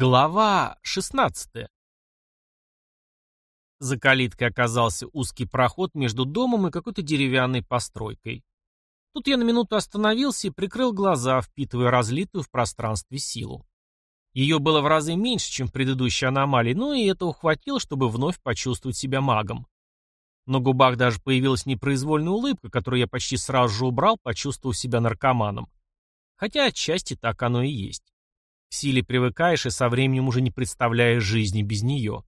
Глава 16. За калиткой оказался узкий проход между домом и какой-то деревянной постройкой. Тут я на минуту остановился и прикрыл глаза, впитывая разлитую в пространстве силу. Ее было в разы меньше, чем в предыдущей аномалии, но и это ухватило, чтобы вновь почувствовать себя магом. На губах даже появилась непроизвольная улыбка, которую я почти сразу же убрал, почувствовав себя наркоманом. Хотя отчасти так оно и есть. К силе привыкаешь и со временем уже не представляешь жизни без нее.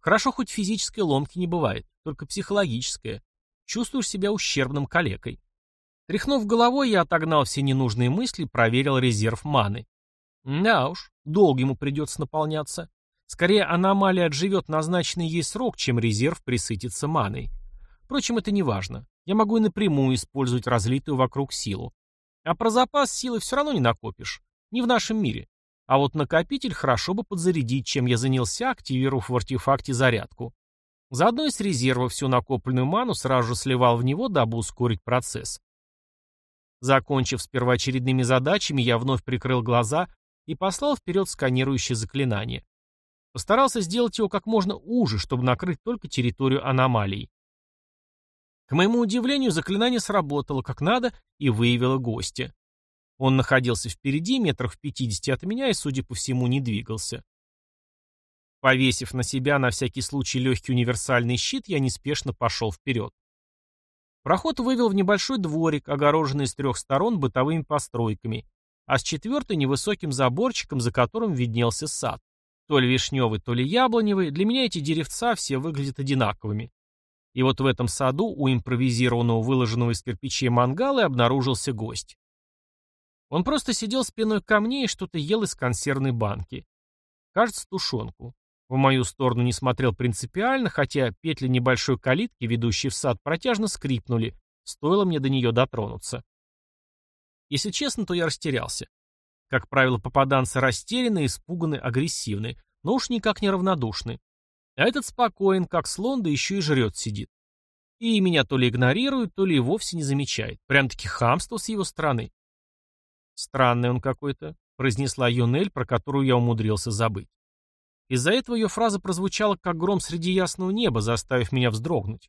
Хорошо, хоть физической ломки не бывает, только психологическая. Чувствуешь себя ущербным калекой. Тряхнув головой, я отогнал все ненужные мысли, проверил резерв маны. Да уж, долго ему придется наполняться. Скорее, аномалия отживет назначенный ей срок, чем резерв присытится маной. Впрочем, это не важно. Я могу и напрямую использовать разлитую вокруг силу. А про запас силы все равно не накопишь. Не в нашем мире. А вот накопитель хорошо бы подзарядить, чем я занялся, активировав в артефакте зарядку. Заодно и с резерва всю накопленную ману сразу же сливал в него, дабы ускорить процесс. Закончив с первоочередными задачами, я вновь прикрыл глаза и послал вперед сканирующее заклинание. Постарался сделать его как можно уже, чтобы накрыть только территорию аномалий. К моему удивлению, заклинание сработало как надо и выявило гостя. Он находился впереди, метрах в пятидесяти от меня, и, судя по всему, не двигался. Повесив на себя на всякий случай легкий универсальный щит, я неспешно пошел вперед. Проход вывел в небольшой дворик, огороженный с трех сторон бытовыми постройками, а с четвертой невысоким заборчиком, за которым виднелся сад. То ли вишневый, то ли яблоневый, для меня эти деревца все выглядят одинаковыми. И вот в этом саду у импровизированного выложенного из кирпичей мангала обнаружился гость. Он просто сидел спиной ко мне и что-то ел из консервной банки. Кажется, тушенку. В мою сторону не смотрел принципиально, хотя петли небольшой калитки, ведущей в сад, протяжно скрипнули, стоило мне до нее дотронуться. Если честно, то я растерялся. Как правило, попаданцы растеряны, испуганы, агрессивны, но уж никак не равнодушны. А этот спокоен, как слон, да еще и жрет сидит. И меня то ли игнорирует, то ли и вовсе не замечает. Прям-таки хамство с его стороны. «Странный он какой-то», — произнесла Юнель, про которую я умудрился забыть. Из-за этого ее фраза прозвучала как гром среди ясного неба, заставив меня вздрогнуть.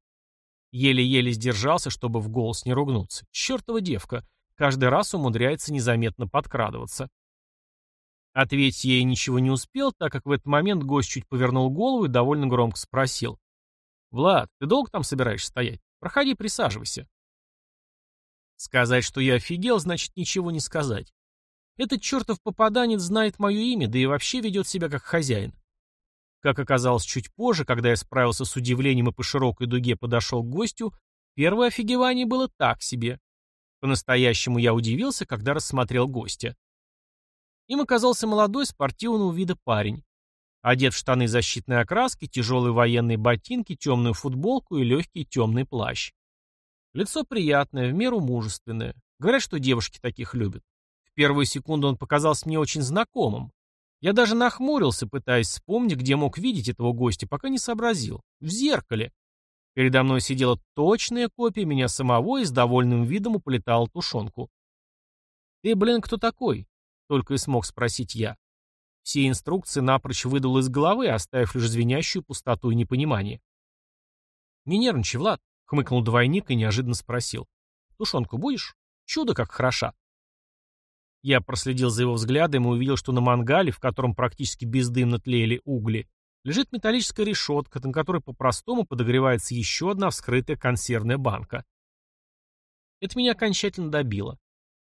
Еле-еле сдержался, чтобы в голос не ругнуться. Чертова девка, каждый раз умудряется незаметно подкрадываться. Ответить ей ничего не успел, так как в этот момент гость чуть повернул голову и довольно громко спросил. «Влад, ты долго там собираешься стоять? Проходи, присаживайся». Сказать, что я офигел, значит ничего не сказать. Этот чертов попаданец знает мое имя, да и вообще ведет себя как хозяин. Как оказалось чуть позже, когда я справился с удивлением и по широкой дуге подошел к гостю, первое офигевание было так себе. По-настоящему я удивился, когда рассмотрел гостя. Им оказался молодой спортивного вида парень. Одет в штаны защитной окраски, тяжелые военные ботинки, темную футболку и легкий темный плащ. Лицо приятное, в меру мужественное. Говорят, что девушки таких любят. В первую секунду он показался мне очень знакомым. Я даже нахмурился, пытаясь вспомнить, где мог видеть этого гостя, пока не сообразил. В зеркале. Передо мной сидела точная копия меня самого и с довольным видом уплетала тушенку. «Ты, блин, кто такой?» — только и смог спросить я. Все инструкции напрочь выдал из головы, оставив лишь звенящую пустоту и непонимание. «Не нервничай, Влад. Хмыкнул двойник и неожиданно спросил. «Тушенку будешь? Чудо как хороша!» Я проследил за его взглядом и увидел, что на мангале, в котором практически бездымно тлеяли угли, лежит металлическая решетка, на которой по-простому подогревается еще одна вскрытая консервная банка. Это меня окончательно добило.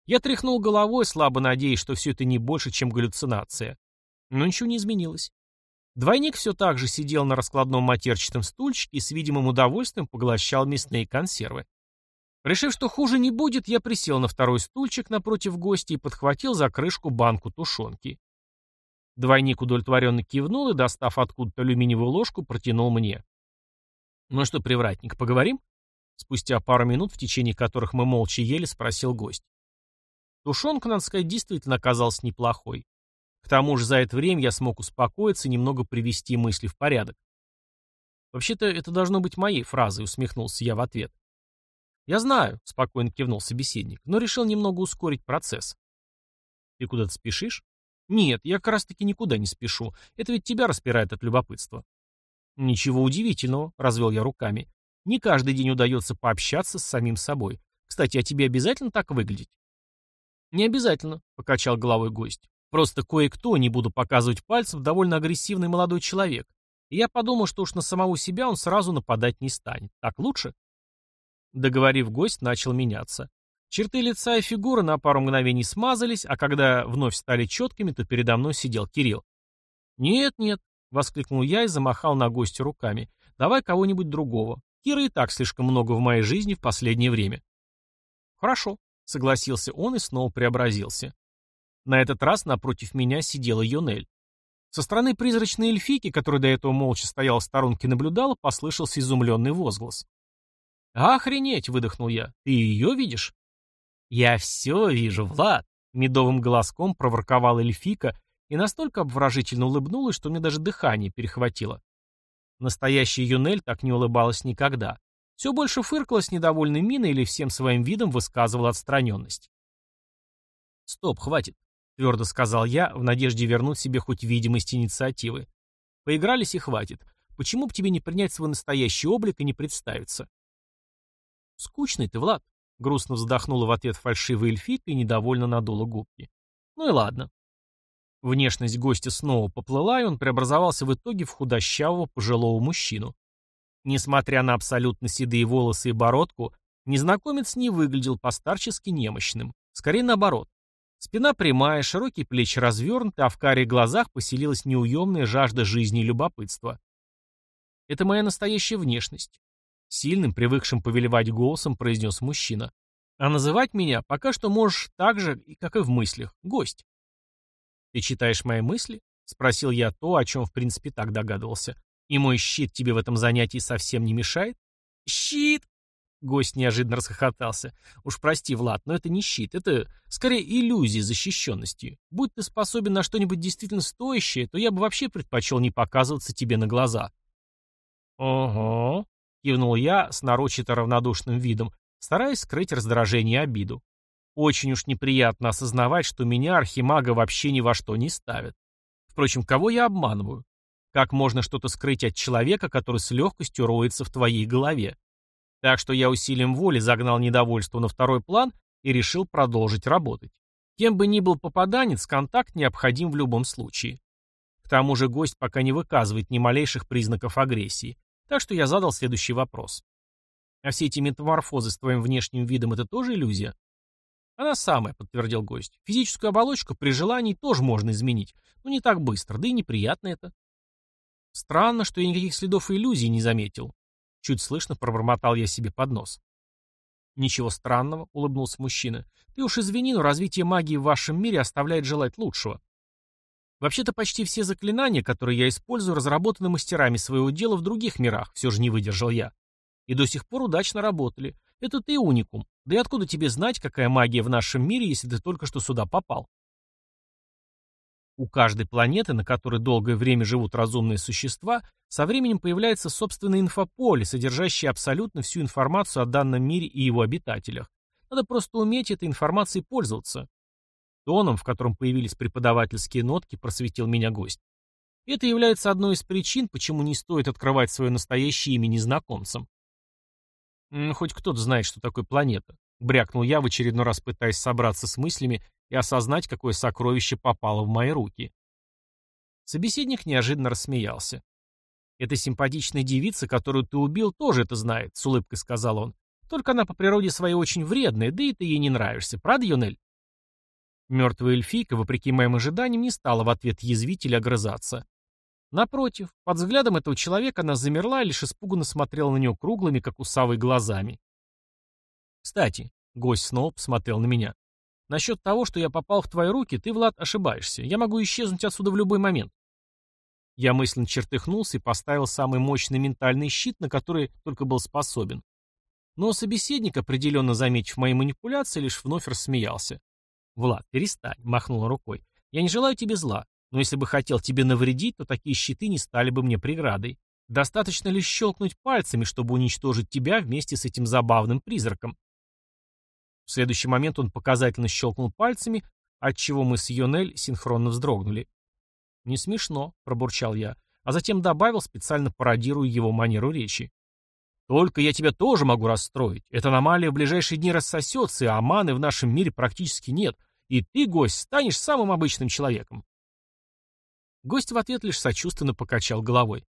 Я тряхнул головой, слабо надеясь, что все это не больше, чем галлюцинация. Но ничего не изменилось. Двойник все так же сидел на раскладном матерчатом стульчике и с видимым удовольствием поглощал мясные консервы. Решив, что хуже не будет, я присел на второй стульчик напротив гостя и подхватил за крышку банку тушенки. Двойник удовлетворенно кивнул и, достав откуда-то алюминиевую ложку, протянул мне. «Ну что, привратник, поговорим?» Спустя пару минут, в течение которых мы молча ели, спросил гость. Тушенка, надо сказать, действительно оказалась неплохой. Тому же за это время я смог успокоиться и немного привести мысли в порядок. «Вообще-то это должно быть моей фразой», — усмехнулся я в ответ. «Я знаю», — спокойно кивнул собеседник, но решил немного ускорить процесс. «Ты куда-то спешишь?» Нет, я как раз таки никуда не спешу. Это ведь тебя распирает от любопытства. Ничего удивительного, развел я руками. Не каждый день удается пообщаться с самим собой. Кстати, а тебе обязательно так выглядеть? Не обязательно, покачал головой гость. Просто кое-кто, не буду показывать пальцев, довольно агрессивный молодой человек. И я подумал, что уж на самого себя он сразу нападать не станет. Так лучше? Договорив, гость начал меняться. Черты лица и фигуры на пару мгновений смазались, а когда вновь стали четкими, то передо мной сидел Кирилл. «Нет, нет», — воскликнул я и замахал на гостя руками. «Давай кого-нибудь другого. Кира и так слишком много в моей жизни в последнее время». «Хорошо», — согласился он и снова преобразился. На этот раз напротив меня сидела Йонель. Со стороны призрачной эльфийки, которая до этого молча стояла в сторонке и наблюдала, послышался изумленный возглас. «Охренеть!» — выдохнул я. «Ты ее видишь?» «Я все вижу, Влад!» — медовым голоском проворковала эльфика и настолько обворожительно улыбнулась, что мне даже дыхание перехватило. Настоящая Юнель так не улыбалась никогда. Все больше фыркала с недовольной миной или всем своим видом высказывала отстраненность. «Стоп, хватит», — твердо сказал я, в надежде вернуть себе хоть видимость инициативы. «Поигрались и хватит. Почему бы тебе не принять свой настоящий облик и не представиться?» «Скучный ты, Влад», — грустно вздохнула в ответ фальшивая эльфийка и недовольно надула губки. «Ну и ладно». Внешность гостя снова поплыла, и он преобразовался в итоге в худощавого пожилого мужчину. Несмотря на абсолютно седые волосы и бородку, незнакомец не выглядел постарчески немощным. Скорее наоборот. Спина прямая, широкие плечи развернуты, а в карих глазах поселилась неуемная жажда жизни и любопытства. Это моя настоящая внешность. Сильным, привыкшим повелевать голосом, произнес мужчина. А называть меня пока что можешь так же, как и в мыслях. Гость. Ты читаешь мои мысли? Спросил я то, о чем в принципе так догадывался. И мой щит тебе в этом занятии совсем не мешает? Щит! Гость неожиданно расхохотался. Уж прости, Влад, но это не щит, это скорее иллюзия защищенности. Будь ты способен на что-нибудь действительно стоящее, то я бы вообще предпочел не показываться тебе на глаза. Ого, Кивнул я с нарочито равнодушным видом, стараясь скрыть раздражение и обиду. Очень уж неприятно осознавать, что меня архимага вообще ни во что не ставит. Впрочем, кого я обманываю? Как можно что-то скрыть от человека, который с легкостью роется в твоей голове? Так что я усилием воли загнал недовольство на второй план и решил продолжить работать. Кем бы ни был попаданец, контакт необходим в любом случае. К тому же гость пока не выказывает ни малейших признаков агрессии, так что я задал следующий вопрос. А все эти метаморфозы с твоим внешним видом — это тоже иллюзия? Она самая, подтвердил гость. Физическую оболочку при желании тоже можно изменить, но не так быстро, да и неприятно это. Странно, что я никаких следов иллюзии не заметил. Чуть слышно пробормотал я себе под нос. «Ничего странного», — улыбнулся мужчина. «Ты уж извини, но развитие магии в вашем мире оставляет желать лучшего. Вообще-то почти все заклинания, которые я использую, разработаны мастерами своего дела в других мирах, все же не выдержал я. И до сих пор удачно работали. Это ты уникум. Да и откуда тебе знать, какая магия в нашем мире, если ты только что сюда попал? У каждой планеты, на которой долгое время живут разумные существа, со временем появляется собственное инфополе, содержащее абсолютно всю информацию о данном мире и его обитателях. Надо просто уметь этой информацией пользоваться. Тоном, в котором появились преподавательские нотки, просветил меня гость. Это является одной из причин, почему не стоит открывать свое настоящее имя незнакомцам. «Хоть кто-то знает, что такое планета», — брякнул я, в очередной раз пытаясь собраться с мыслями и осознать, какое сокровище попало в мои руки. Собеседник неожиданно рассмеялся. «Эта симпатичная девица, которую ты убил, тоже это знает», — с улыбкой сказал он. «Только она по природе своей очень вредная, да и ты ей не нравишься, правда, Юнель?» Мертвая эльфийка, вопреки моим ожиданиям, не стала в ответ язвить огрызаться. Напротив, под взглядом этого человека она замерла и лишь испуганно смотрела на него круглыми, как у совы, глазами. «Кстати», — гость снова посмотрел на меня, — «насчет того, что я попал в твои руки, ты, Влад, ошибаешься. Я могу исчезнуть отсюда в любой момент». Я мысленно чертыхнулся и поставил самый мощный ментальный щит, на который только был способен. Но собеседник, определенно заметив мои манипуляции, лишь вновь рассмеялся. «Влад, перестань», — махнула рукой. «Я не желаю тебе зла, но если бы хотел тебе навредить, то такие щиты не стали бы мне преградой. Достаточно лишь щелкнуть пальцами, чтобы уничтожить тебя вместе с этим забавным призраком». В следующий момент он показательно щелкнул пальцами, отчего мы с Йонель синхронно вздрогнули. «Не смешно», — пробурчал я, а затем добавил, специально пародируя его манеру речи. «Только я тебя тоже могу расстроить. Эта аномалия в ближайшие дни рассосется, и аманы в нашем мире практически нет, и ты, гость, станешь самым обычным человеком». Гость в ответ лишь сочувственно покачал головой.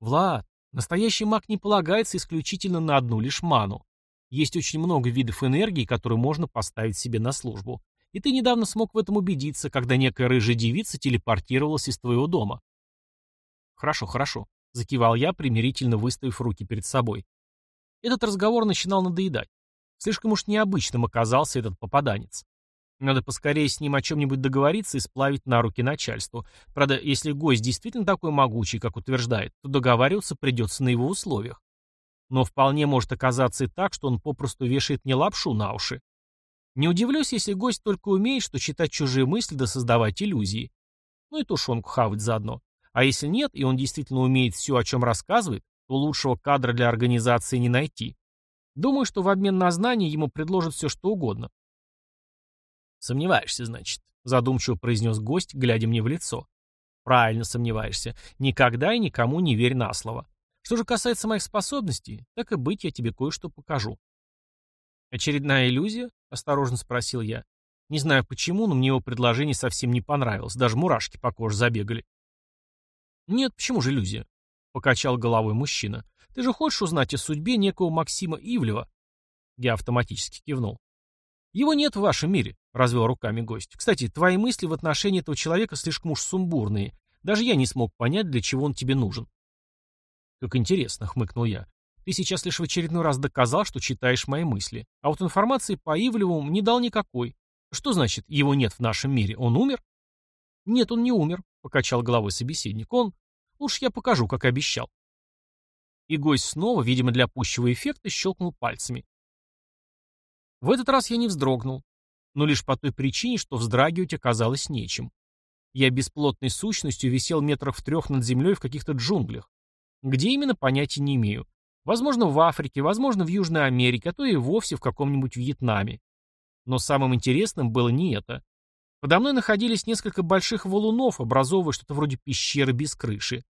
«Влад, настоящий маг не полагается исключительно на одну лишь ману. Есть очень много видов энергии, которые можно поставить себе на службу. И ты недавно смог в этом убедиться, когда некая рыжая девица телепортировалась из твоего дома. Хорошо, хорошо, закивал я, примирительно выставив руки перед собой. Этот разговор начинал надоедать. Слишком уж необычным оказался этот попаданец. Надо поскорее с ним о чем-нибудь договориться и сплавить на руки начальству. Правда, если гость действительно такой могучий, как утверждает, то договариваться придется на его условиях. Но вполне может оказаться и так, что он попросту вешает мне лапшу на уши. Не удивлюсь, если гость только умеет, что читать чужие мысли да создавать иллюзии. Ну и тушенку хавать заодно. А если нет, и он действительно умеет все, о чем рассказывает, то лучшего кадра для организации не найти. Думаю, что в обмен на знания ему предложат все, что угодно. «Сомневаешься, значит», — задумчиво произнес гость, глядя мне в лицо. «Правильно сомневаешься. Никогда и никому не верь на слово. Что же касается моих способностей, так и быть, я тебе кое-что покажу». «Очередная иллюзия?» — осторожно спросил я. Не знаю почему, но мне его предложение совсем не понравилось. Даже мурашки по коже забегали. «Нет, почему же иллюзия?» — покачал головой мужчина. «Ты же хочешь узнать о судьбе некого Максима Ивлева?» Я автоматически кивнул. «Его нет в вашем мире», — развел руками гость. «Кстати, твои мысли в отношении этого человека слишком уж сумбурные. Даже я не смог понять, для чего он тебе нужен». «Как интересно», — хмыкнул я. Ты сейчас лишь в очередной раз доказал, что читаешь мои мысли. А вот информации по Ивлеву не дал никакой. Что значит, его нет в нашем мире? Он умер? Нет, он не умер, покачал головой собеседник. Он... Уж я покажу, как обещал. И гость снова, видимо, для пущего эффекта, щелкнул пальцами. В этот раз я не вздрогнул, но лишь по той причине, что вздрагивать оказалось нечем. Я бесплотной сущностью висел метров в трех над землей в каких-то джунглях. Где именно, понятия не имею. Возможно, в Африке, возможно, в Южной Америке, а то и вовсе в каком-нибудь Вьетнаме. Но самым интересным было не это. Подо мной находились несколько больших валунов, образовывая что-то вроде пещеры без крыши.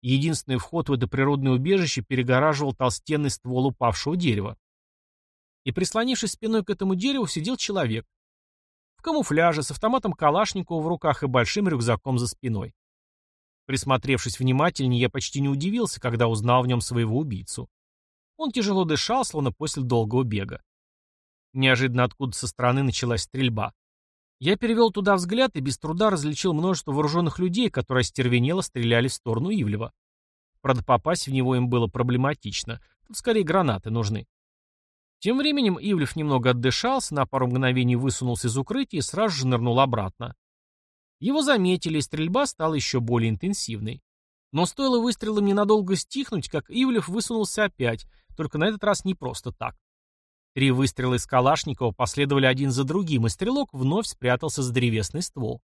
Единственный вход в это природное убежище перегораживал толстенный ствол упавшего дерева. И прислонившись спиной к этому дереву, сидел человек. В камуфляже, с автоматом Калашникова в руках и большим рюкзаком за спиной. Присмотревшись внимательнее, я почти не удивился, когда узнал в нем своего убийцу. Он тяжело дышал, словно после долгого бега. Неожиданно откуда со стороны началась стрельба. Я перевел туда взгляд и без труда различил множество вооруженных людей, которые остервенело стреляли в сторону Ивлева. Правда, попасть в него им было проблематично. Тут скорее гранаты нужны. Тем временем Ивлев немного отдышался, на пару мгновений высунулся из укрытия и сразу же нырнул обратно. Его заметили, и стрельба стала еще более интенсивной. Но стоило выстрелам ненадолго стихнуть, как Ивлев высунулся опять, только на этот раз не просто так. Три выстрела из Калашникова последовали один за другим, и стрелок вновь спрятался за древесный ствол.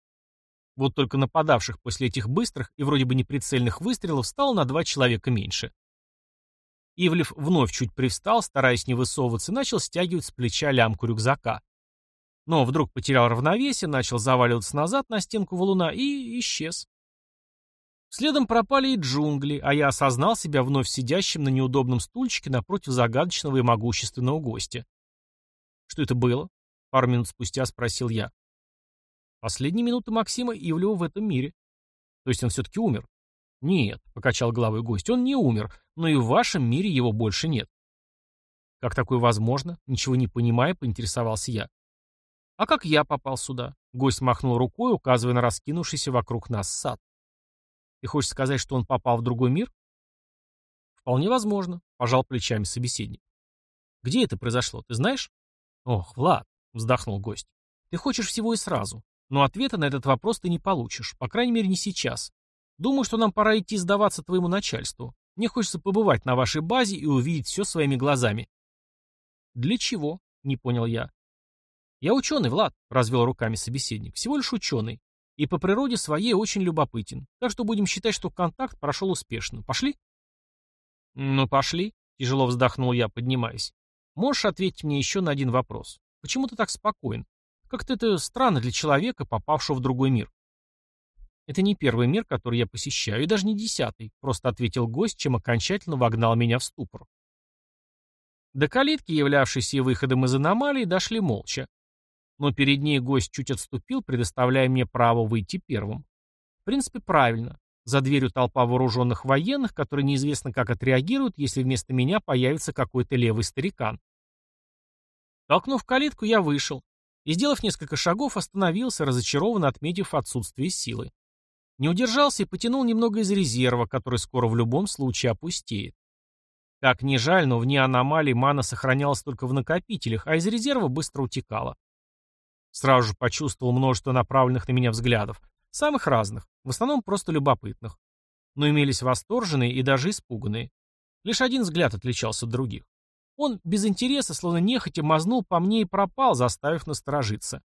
Вот только нападавших после этих быстрых и вроде бы неприцельных выстрелов стало на два человека меньше. Ивлев вновь чуть привстал, стараясь не высовываться, и начал стягивать с плеча лямку рюкзака. Но вдруг потерял равновесие, начал заваливаться назад на стенку валуна и исчез. Следом пропали и джунгли, а я осознал себя вновь сидящим на неудобном стульчике напротив загадочного и могущественного гостя. «Что это было?» — пару минут спустя спросил я. «Последние минуты Максима Ивлева в этом мире». «То есть он все-таки умер?» «Нет», — покачал головой гость, — «он не умер, но и в вашем мире его больше нет». «Как такое возможно?» — ничего не понимая, поинтересовался я. «А как я попал сюда?» Гость махнул рукой, указывая на раскинувшийся вокруг нас сад. «Ты хочешь сказать, что он попал в другой мир?» «Вполне возможно», — пожал плечами собеседник. «Где это произошло, ты знаешь?» «Ох, Влад», — вздохнул гость, — «ты хочешь всего и сразу. Но ответа на этот вопрос ты не получишь, по крайней мере, не сейчас. Думаю, что нам пора идти сдаваться твоему начальству. Мне хочется побывать на вашей базе и увидеть все своими глазами». «Для чего?» — не понял я. «Я ученый, Влад», — развел руками собеседник. «Всего лишь ученый. И по природе своей очень любопытен. Так что будем считать, что контакт прошел успешно. Пошли?» «Ну, пошли», — тяжело вздохнул я, поднимаясь. «Можешь ответить мне еще на один вопрос? Почему ты так спокоен? Как-то это странно для человека, попавшего в другой мир. Это не первый мир, который я посещаю, и даже не десятый, просто ответил гость, чем окончательно вогнал меня в ступор. До калитки, являвшейся выходом из аномалии, дошли молча. Но перед ней гость чуть отступил, предоставляя мне право выйти первым. В принципе, правильно. За дверью толпа вооруженных военных, которые неизвестно как отреагируют, если вместо меня появится какой-то левый старикан. Толкнув калитку, я вышел и, сделав несколько шагов, остановился, разочарованно отметив отсутствие силы. Не удержался и потянул немного из резерва, который скоро в любом случае опустеет. Как ни жаль, но вне аномалий мана сохранялась только в накопителях, а из резерва быстро утекала. Сразу же почувствовал множество направленных на меня взглядов, самых разных, в основном просто любопытных. Но имелись восторженные и даже испуганные. Лишь один взгляд отличался от других. Он без интереса, словно нехотя, мазнул по мне и пропал, заставив насторожиться.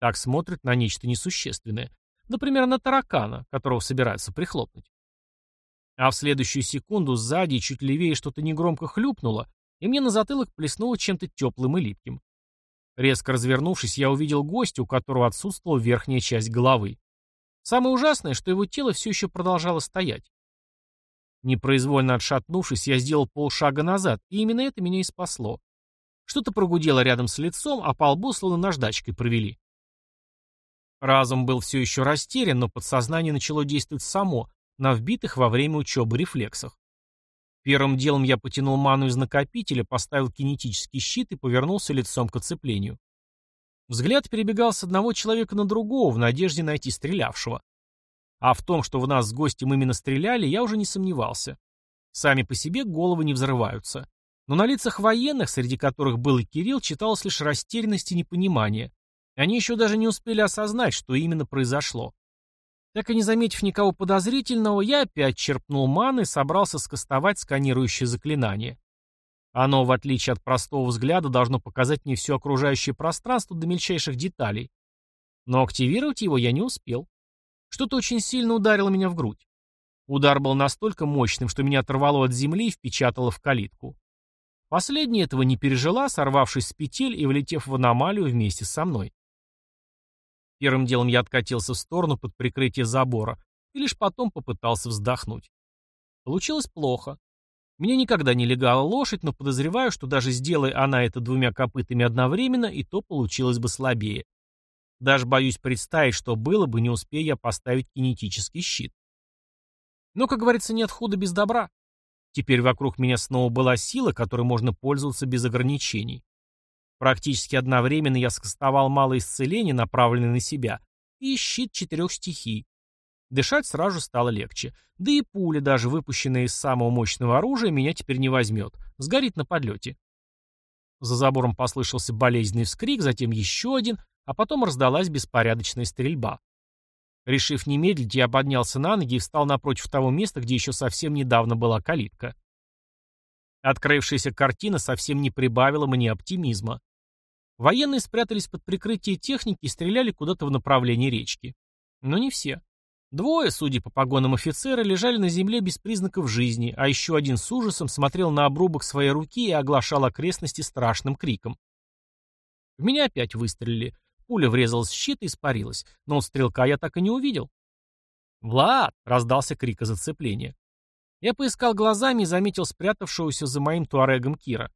Так смотрит на нечто несущественное. Например, на таракана, которого собираются прихлопнуть. А в следующую секунду сзади чуть левее что-то негромко хлюпнуло, и мне на затылок плеснуло чем-то теплым и липким. Резко развернувшись, я увидел гостя, у которого отсутствовала верхняя часть головы. Самое ужасное, что его тело все еще продолжало стоять. Непроизвольно отшатнувшись, я сделал полшага назад, и именно это меня и спасло. Что-то прогудело рядом с лицом, а по лбу словно наждачкой провели. Разум был все еще растерян, но подсознание начало действовать само, на вбитых во время учебы рефлексах. Первым делом я потянул ману из накопителя, поставил кинетический щит и повернулся лицом к оцеплению. Взгляд перебегал с одного человека на другого в надежде найти стрелявшего. А в том, что в нас с гостем именно стреляли, я уже не сомневался. Сами по себе головы не взрываются. Но на лицах военных, среди которых был и Кирилл, читалось лишь растерянность и непонимание. Они еще даже не успели осознать, что именно произошло. Так и не заметив никого подозрительного, я опять черпнул маны и собрался скостовать сканирующее заклинание. Оно, в отличие от простого взгляда, должно показать мне все окружающее пространство до мельчайших деталей. Но активировать его я не успел. Что-то очень сильно ударило меня в грудь. Удар был настолько мощным, что меня оторвало от земли и впечатало в калитку. Последняя этого не пережила, сорвавшись с петель и влетев в аномалию вместе со мной. Первым делом я откатился в сторону под прикрытие забора и лишь потом попытался вздохнуть. Получилось плохо. Мне никогда не легала лошадь, но подозреваю, что даже сделая она это двумя копытами одновременно, и то получилось бы слабее. Даже боюсь представить, что было бы, не успея я поставить кинетический щит. Но, как говорится, нет худа без добра. Теперь вокруг меня снова была сила, которой можно пользоваться без ограничений. Практически одновременно я скостовал малое исцеление, направленное на себя, и щит четырех стихий. Дышать сразу стало легче. Да и пуля, даже выпущенная из самого мощного оружия, меня теперь не возьмет. Сгорит на подлете. За забором послышался болезненный вскрик, затем еще один, а потом раздалась беспорядочная стрельба. Решив не медлить, я поднялся на ноги и встал напротив того места, где еще совсем недавно была калитка. Открывшаяся картина совсем не прибавила мне оптимизма. Военные спрятались под прикрытие техники и стреляли куда-то в направлении речки. Но не все. Двое, судя по погонам офицера, лежали на земле без признаков жизни, а еще один с ужасом смотрел на обрубок своей руки и оглашал окрестности страшным криком. В меня опять выстрелили. Пуля врезалась в щит и испарилась, но стрелка я так и не увидел. «Влад!» — раздался крик о зацеплении. Я поискал глазами и заметил спрятавшегося за моим туарегом Кира.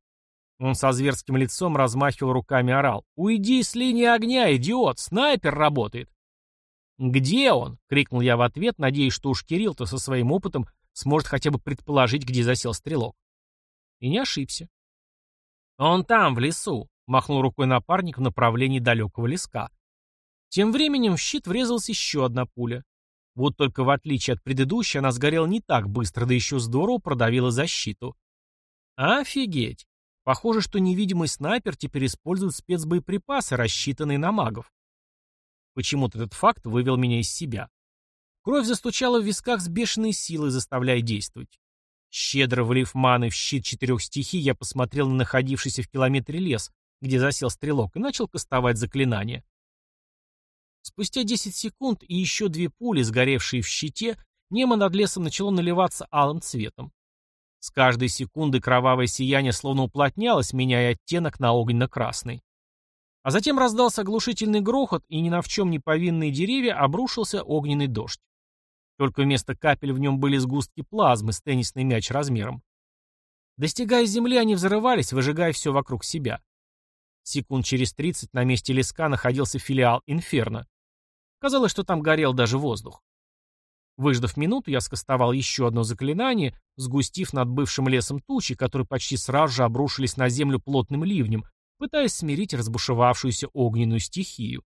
Он со зверским лицом размахивал руками орал. «Уйди с линии огня, идиот! Снайпер работает!» «Где он?» — крикнул я в ответ, надеясь, что уж Кирилл-то со своим опытом сможет хотя бы предположить, где засел стрелок. И не ошибся. «Он там, в лесу», — махнул рукой напарник в направлении далекого леска. Тем временем в щит врезалась еще одна пуля. Вот только в отличие от предыдущей, она сгорела не так быстро, да еще здорово продавила защиту. Офигеть! Похоже, что невидимый снайпер теперь использует спецбоеприпасы, рассчитанные на магов. Почему-то этот факт вывел меня из себя. Кровь застучала в висках с бешеной силой, заставляя действовать. Щедро влив маны в щит четырех стихий, я посмотрел на находившийся в километре лес, где засел стрелок, и начал кастовать заклинание. Спустя 10 секунд и еще две пули, сгоревшие в щите, небо над лесом начало наливаться алым цветом. С каждой секунды кровавое сияние словно уплотнялось, меняя оттенок на огненно-красный. А затем раздался оглушительный грохот, и ни на в чем не повинные деревья обрушился огненный дождь. Только вместо капель в нем были сгустки плазмы с теннисный мяч размером. Достигая земли, они взрывались, выжигая все вокруг себя. Секунд через 30 на месте леска находился филиал «Инферно». Казалось, что там горел даже воздух. Выждав минуту, я скостовал еще одно заклинание, сгустив над бывшим лесом тучи, которые почти сразу же обрушились на землю плотным ливнем, пытаясь смирить разбушевавшуюся огненную стихию.